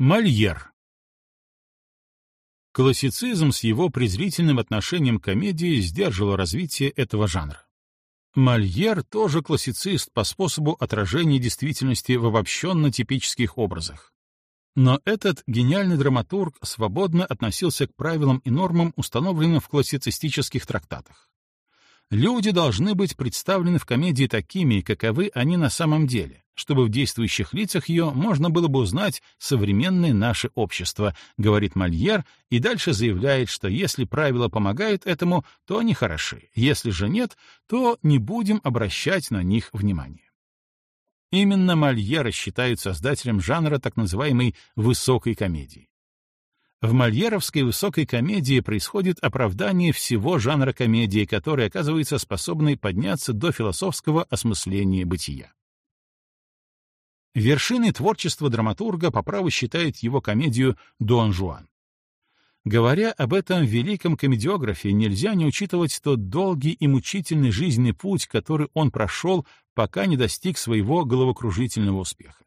Мольер Классицизм с его презрительным отношением к комедии сдерживал развитие этого жанра. Мольер тоже классицист по способу отражения действительности в обобщенно-типических образах. Но этот гениальный драматург свободно относился к правилам и нормам, установленным в классицистических трактатах. Люди должны быть представлены в комедии такими, каковы они на самом деле, чтобы в действующих лицах ее можно было бы узнать современное наше общество, говорит Мольер, и дальше заявляет, что если правила помогают этому, то они хороши, если же нет, то не будем обращать на них внимание. Именно Мольера считают создателем жанра так называемой «высокой комедии». В мольеровской высокой комедии происходит оправдание всего жанра комедии, который оказывается способной подняться до философского осмысления бытия. Вершиной творчества драматурга по праву считает его комедию «Дон Жуан». Говоря об этом великом комедиографе, нельзя не учитывать тот долгий и мучительный жизненный путь, который он прошел, пока не достиг своего головокружительного успеха.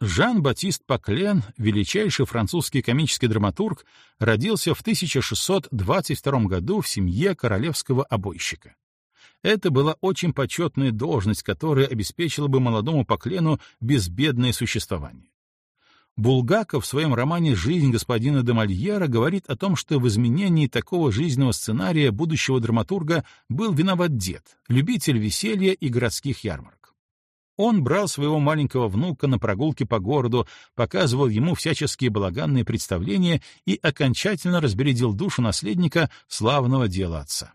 Жан-Батист Паклен, величайший французский комический драматург, родился в 1622 году в семье королевского обойщика. Это была очень почетная должность, которая обеспечила бы молодому Паклену безбедное существование. Булгаков в своем романе «Жизнь господина де Мольера» говорит о том, что в изменении такого жизненного сценария будущего драматурга был виноват дед, любитель веселья и городских ярмарок. Он брал своего маленького внука на прогулки по городу, показывал ему всяческие балаганные представления и окончательно разбередил душу наследника славного дела отца.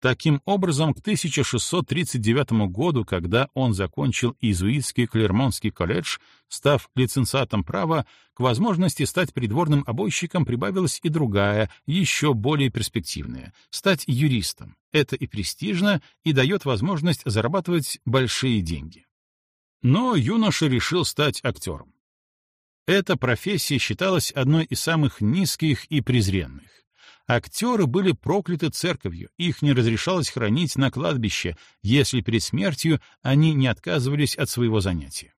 Таким образом, к 1639 году, когда он закончил иезуитский Клермонский колледж, став лицензатом права, к возможности стать придворным обойщиком прибавилась и другая, еще более перспективная — стать юристом. Это и престижно, и дает возможность зарабатывать большие деньги. Но юноша решил стать актером. Эта профессия считалась одной из самых низких и презренных. Актеры были прокляты церковью, их не разрешалось хранить на кладбище, если перед смертью они не отказывались от своего занятия.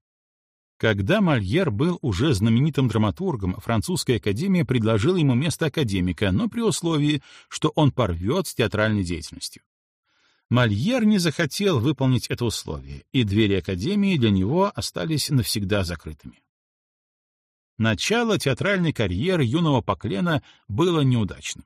Когда Мольер был уже знаменитым драматургом, французская академия предложила ему место академика, но при условии, что он порвет с театральной деятельностью. Мольер не захотел выполнить это условие, и двери академии для него остались навсегда закрытыми. Начало театральной карьеры юного Поклена было неудачным.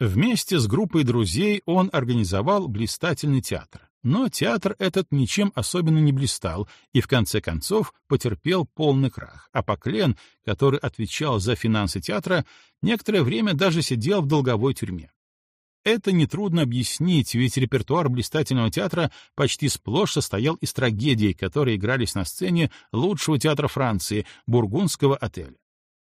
Вместе с группой друзей он организовал блистательный театр. Но театр этот ничем особенно не блистал и, в конце концов, потерпел полный крах, а Поклен, который отвечал за финансы театра, некоторое время даже сидел в долговой тюрьме. Это нетрудно объяснить, ведь репертуар блистательного театра почти сплошь состоял из трагедий, которые игрались на сцене лучшего театра Франции, бургундского отеля.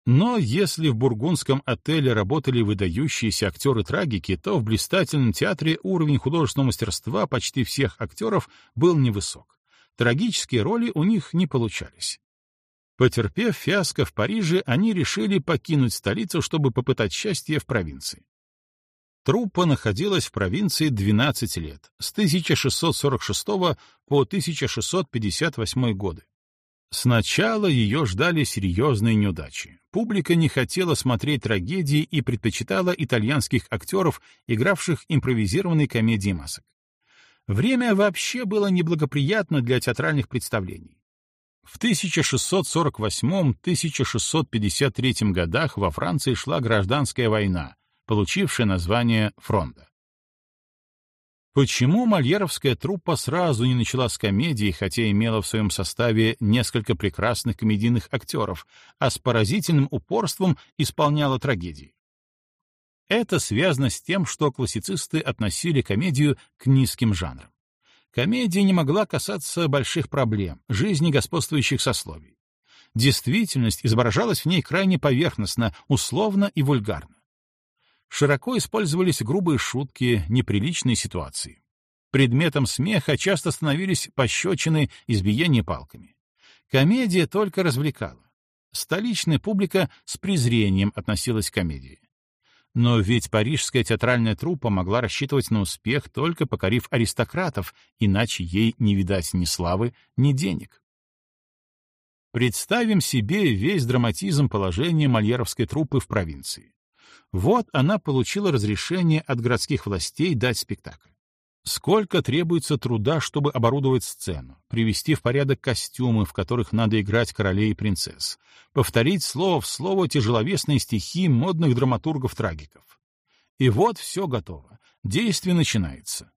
Но если в бургундском отеле работали выдающиеся актеры-трагики, то в блистательном театре уровень художественного мастерства почти всех актеров был невысок. Трагические роли у них не получались. Потерпев фиаско в Париже, они решили покинуть столицу, чтобы попытать счастье в провинции. Труппа находилась в провинции 12 лет, с 1646 по 1658 годы. Сначала ее ждали серьезные неудачи. Публика не хотела смотреть трагедии и предпочитала итальянских актеров, игравших импровизированные комедии масок. Время вообще было неблагоприятно для театральных представлений. В 1648-1653 годах во Франции шла гражданская война, получившая название фронта. Почему мольеровская труппа сразу не начала с комедии, хотя имела в своем составе несколько прекрасных комедийных актеров, а с поразительным упорством исполняла трагедии? Это связано с тем, что классицисты относили комедию к низким жанрам. Комедия не могла касаться больших проблем, жизни господствующих сословий. Действительность изображалась в ней крайне поверхностно, условно и вульгарно. Широко использовались грубые шутки, неприличные ситуации. Предметом смеха часто становились пощечины, избиения палками. Комедия только развлекала. Столичная публика с презрением относилась к комедии. Но ведь парижская театральная труппа могла рассчитывать на успех, только покорив аристократов, иначе ей не видать ни славы, ни денег. Представим себе весь драматизм положения мольеровской труппы в провинции. Вот она получила разрешение от городских властей дать спектакль. Сколько требуется труда, чтобы оборудовать сцену, привести в порядок костюмы, в которых надо играть королей и принцесс, повторить слово в слово тяжеловесные стихи модных драматургов-трагиков. И вот все готово. Действие начинается.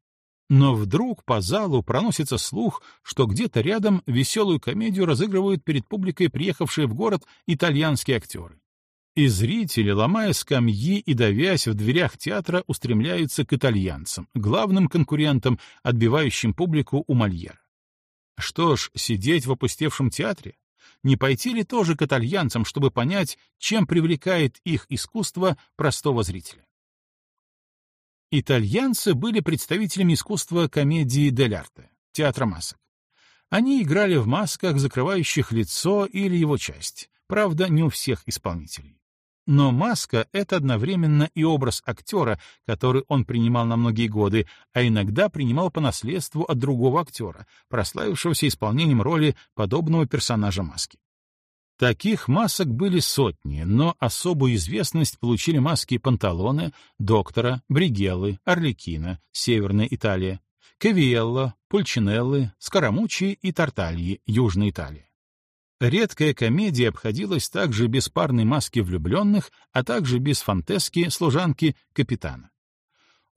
Но вдруг по залу проносится слух, что где-то рядом веселую комедию разыгрывают перед публикой приехавшие в город итальянские актеры. И зрители, ломая скамьи и давясь в дверях театра, устремляются к итальянцам, главным конкурентам, отбивающим публику у Мольера. Что ж, сидеть в опустевшем театре? Не пойти ли тоже к итальянцам, чтобы понять, чем привлекает их искусство простого зрителя? Итальянцы были представителями искусства комедии дель арте, театра масок. Они играли в масках, закрывающих лицо или его часть, правда, не у всех исполнителей. Но маска — это одновременно и образ актера, который он принимал на многие годы, а иногда принимал по наследству от другого актера, прославившегося исполнением роли подобного персонажа маски. Таких масок были сотни, но особую известность получили маски Панталоне, Доктора, Бригеллы, Орликина, Северная Италия, Кавиелло, Пульчинеллы, Скоромучи и Тартальи, Южная Италия. Редкая комедия обходилась также без парной маски влюбленных, а также без фантески служанки капитана.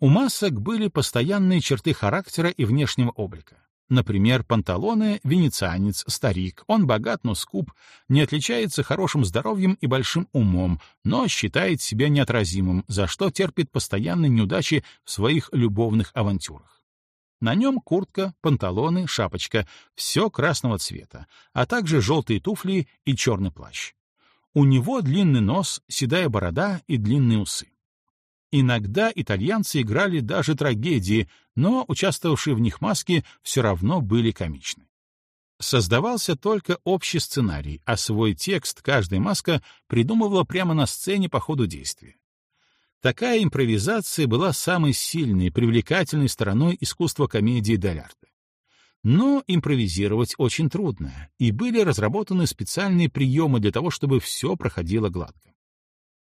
У масок были постоянные черты характера и внешнего облика. Например, Панталоне — венецианец, старик, он богат, но скуп, не отличается хорошим здоровьем и большим умом, но считает себя неотразимым, за что терпит постоянные неудачи в своих любовных авантюрах. На нем куртка, панталоны, шапочка, все красного цвета, а также желтые туфли и черный плащ. У него длинный нос, седая борода и длинные усы. Иногда итальянцы играли даже трагедии, но участвовавшие в них маски все равно были комичны. Создавался только общий сценарий, а свой текст каждая маска придумывала прямо на сцене по ходу действия. Такая импровизация была самой сильной, привлекательной стороной искусства комедии дель Но импровизировать очень трудно, и были разработаны специальные приемы для того, чтобы все проходило гладко.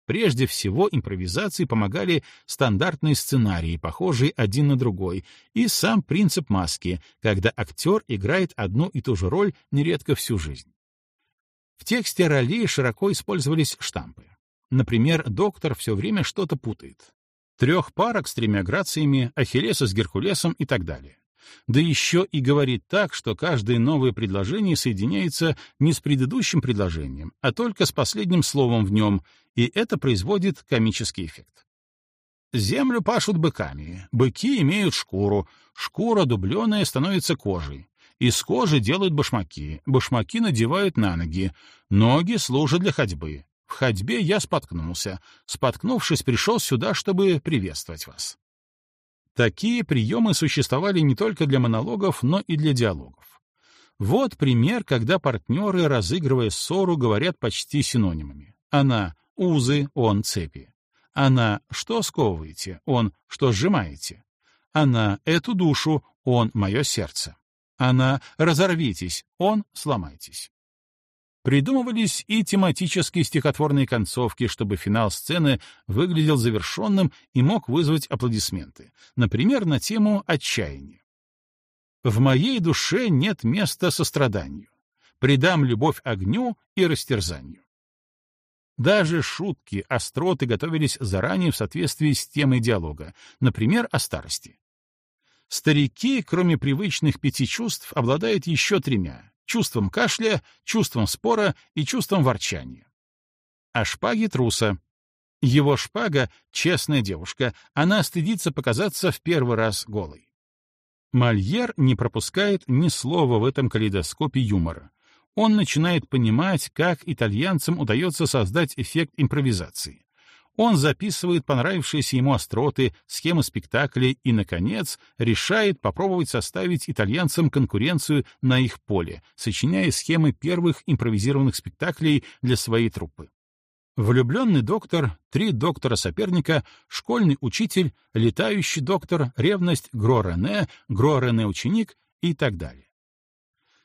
Прежде всего импровизации помогали стандартные сценарии, похожие один на другой, и сам принцип маски, когда актер играет одну и ту же роль нередко всю жизнь. В тексте ролей широко использовались штампы. Например, доктор все время что-то путает. Трех парок с тремя грациями, Ахиллеса с Геркулесом и так далее да еще и говорит так, что каждое новое предложение соединяется не с предыдущим предложением, а только с последним словом в нем, и это производит комический эффект. Землю пашут быками, быки имеют шкуру, шкура дубленая становится кожей. Из кожи делают башмаки, башмаки надевают на ноги, ноги служат для ходьбы. В ходьбе я споткнулся. Споткнувшись, пришел сюда, чтобы приветствовать вас. Такие приемы существовали не только для монологов, но и для диалогов. Вот пример, когда партнеры, разыгрывая ссору, говорят почти синонимами. Она — узы, он — цепи. Она — что сковываете, он — что сжимаете. Она — эту душу, он — мое сердце. Она — разорвитесь, он — сломайтесь. Придумывались и тематические стихотворные концовки, чтобы финал сцены выглядел завершенным и мог вызвать аплодисменты, например, на тему отчаяния. «В моей душе нет места состраданию. Придам любовь огню и растерзанию». Даже шутки, остроты готовились заранее в соответствии с темой диалога, например, о старости. Старики, кроме привычных пяти чувств, обладают еще тремя чувством кашля, чувством спора и чувством ворчания. А шпаги труса. Его шпага — честная девушка, она стыдится показаться в первый раз голой. Мольер не пропускает ни слова в этом калейдоскопе юмора. Он начинает понимать, как итальянцам удается создать эффект импровизации. Он записывает понравившиеся ему остроты, схемы спектаклей и, наконец, решает попробовать составить итальянцам конкуренцию на их поле, сочиняя схемы первых импровизированных спектаклей для своей труппы. Влюбленный доктор, три доктора-соперника, школьный учитель, летающий доктор, ревность, Гро-Рене, Гро-Рене-ученик и так далее.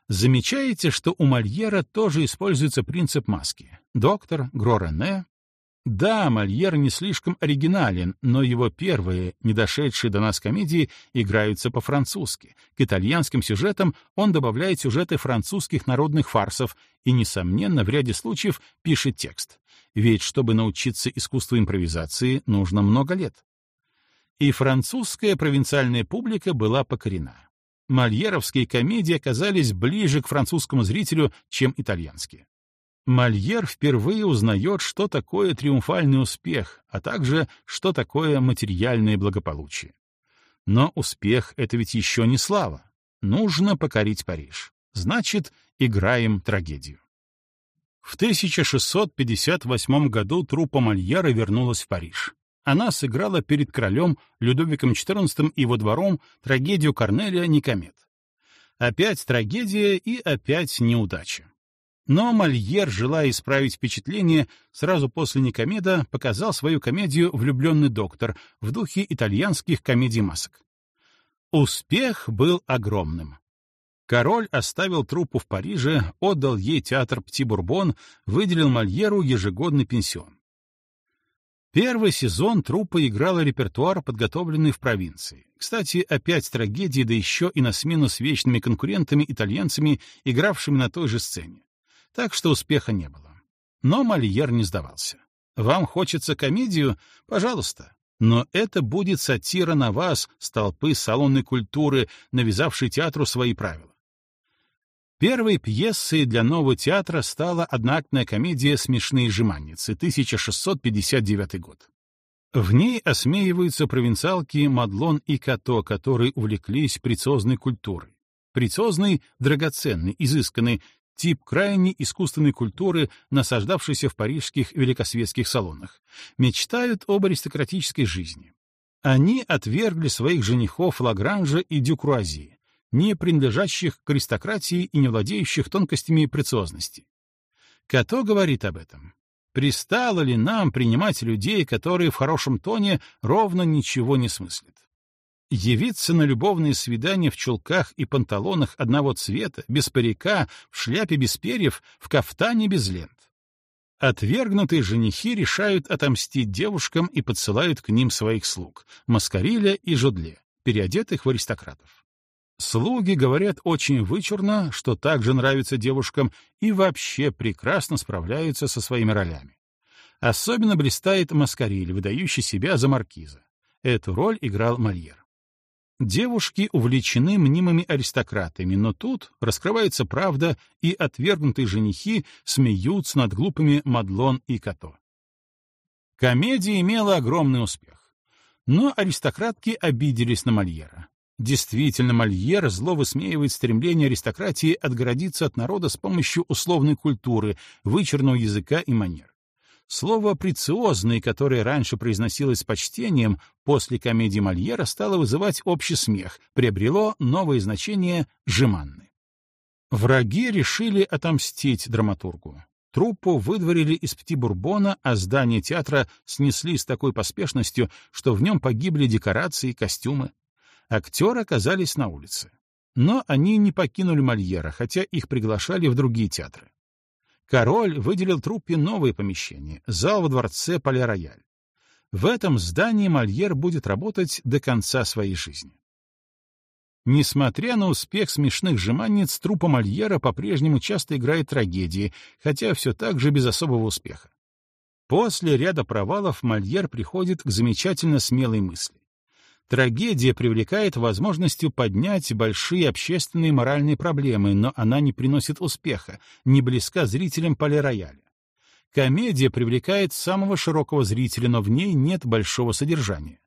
Замечаете, что у Мольера тоже используется принцип маски. Доктор, Гро-Рене. Да, Мольер не слишком оригинален, но его первые, не дошедшие до нас комедии, играются по-французски. К итальянским сюжетам он добавляет сюжеты французских народных фарсов и, несомненно, в ряде случаев пишет текст. Ведь чтобы научиться искусству импровизации, нужно много лет. И французская провинциальная публика была покорена мольеровские комедии оказались ближе к французскому зрителю, чем итальянские. Мольер впервые узнает, что такое триумфальный успех, а также, что такое материальное благополучие. Но успех — это ведь еще не слава. Нужно покорить Париж. Значит, играем трагедию. В 1658 году труппа Мольера вернулась в Париж она сыграла перед королем Людовиком XIV и его двором трагедию Корнелия Никомет. Опять трагедия и опять неудача. Но Мольер, желая исправить впечатление, сразу после Никомеда показал свою комедию «Влюбленный доктор» в духе итальянских комедий масок. Успех был огромным. Король оставил труппу в Париже, отдал ей театр Пти-Бурбон, выделил Мольеру ежегодный пенсион. Первый сезон труппа играла репертуар, подготовленный в провинции. Кстати, опять трагедии, да еще и на смену с вечными конкурентами-итальянцами, игравшими на той же сцене. Так что успеха не было. Но Мольер не сдавался. Вам хочется комедию? Пожалуйста. Но это будет сатира на вас, столпы салонной культуры, навязавшей театру свои правила. Первой пьесой для нового театра стала одноактная комедия «Смешные жеманницы» 1659 год. В ней осмеиваются провинциалки Мадлон и Като, которые увлеклись прецозной культурой. Прецозный — драгоценный, изысканный, тип крайне искусственной культуры, насаждавшийся в парижских великосветских салонах, мечтают об аристократической жизни. Они отвергли своих женихов Лагранжа и Дюкруази, не принадлежащих к аристократии и не владеющих тонкостями прециозности. Като говорит об этом. Пристало ли нам принимать людей, которые в хорошем тоне ровно ничего не смыслят? Явиться на любовные свидания в чулках и панталонах одного цвета, без парика, в шляпе без перьев, в кафтане без лент. Отвергнутые женихи решают отомстить девушкам и подсылают к ним своих слуг — Маскариля и Жодле, переодетых в аристократов. Слуги говорят очень вычурно, что также нравится девушкам и вообще прекрасно справляются со своими ролями. Особенно блистает Маскариль, выдающий себя за маркиза. Эту роль играл Мольер. Девушки увлечены мнимыми аристократами, но тут раскрывается правда, и отвергнутые женихи смеются над глупыми Мадлон и Като. Комедия имела огромный успех. Но аристократки обиделись на Мольера. Действительно, Мольер зло высмеивает стремление аристократии отгородиться от народа с помощью условной культуры, вычурного языка и манер. Слово «прециозный», которое раньше произносилось с почтением, после комедии Мольера стало вызывать общий смех, приобрело новое значение «жеманный». Враги решили отомстить драматургу. Труппу выдворили из Пти-Бурбона, а здание театра снесли с такой поспешностью, что в нем погибли декорации, костюмы актеры оказались на улице. Но они не покинули Мольера, хотя их приглашали в другие театры. Король выделил труппе новое помещение — зал во дворце Пале-Рояль. В этом здании Мольер будет работать до конца своей жизни. Несмотря на успех смешных жеманниц, труппа Мольера по-прежнему часто играет трагедии, хотя все так же без особого успеха. После ряда провалов Мольер приходит к замечательно смелой мысли трагедия привлекает возможностью поднять большие общественные моральные проблемы, но она не приносит успеха, не близка зрителям полирояля. Комедия привлекает самого широкого зрителя, но в ней нет большого содержания.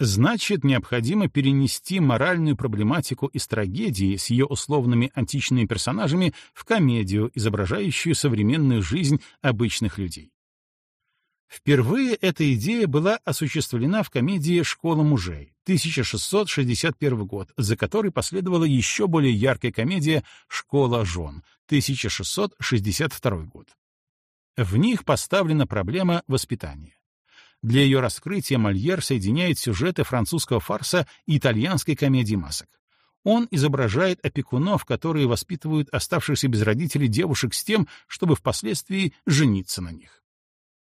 Значит, необходимо перенести моральную проблематику из трагедии с ее условными античными персонажами в комедию, изображающую современную жизнь обычных людей. Впервые эта идея была осуществлена в комедии «Школа мужей» 1661 год, за которой последовала еще более яркая комедия «Школа жен» 1662 год. В них поставлена проблема воспитания. Для ее раскрытия Мольер соединяет сюжеты французского фарса и итальянской комедии масок. Он изображает опекунов, которые воспитывают оставшихся без родителей девушек с тем, чтобы впоследствии жениться на них.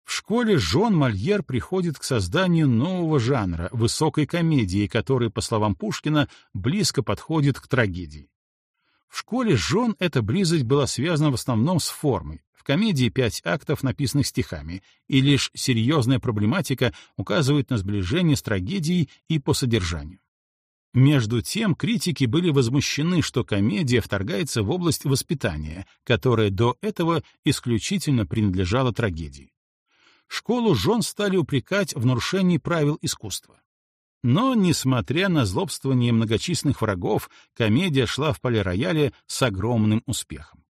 В школе Жон Мольер приходит к созданию нового жанра — высокой комедии, который, по словам Пушкина, близко подходит к трагедии. В школе Жон эта близость была связана в основном с формой. В комедии пять актов, написанных стихами, и лишь серьезная проблематика указывает на сближение с трагедией и по содержанию. Между тем, критики были возмущены, что комедия вторгается в область воспитания, которая до этого исключительно принадлежала трагедии. Школу жен стали упрекать в нарушении правил искусства. Но, несмотря на злобствование многочисленных врагов, комедия шла в полирояле с огромным успехом.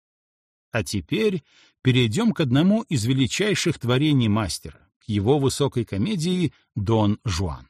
А теперь перейдем к одному из величайших творений мастера, к его высокой комедии «Дон Жуан».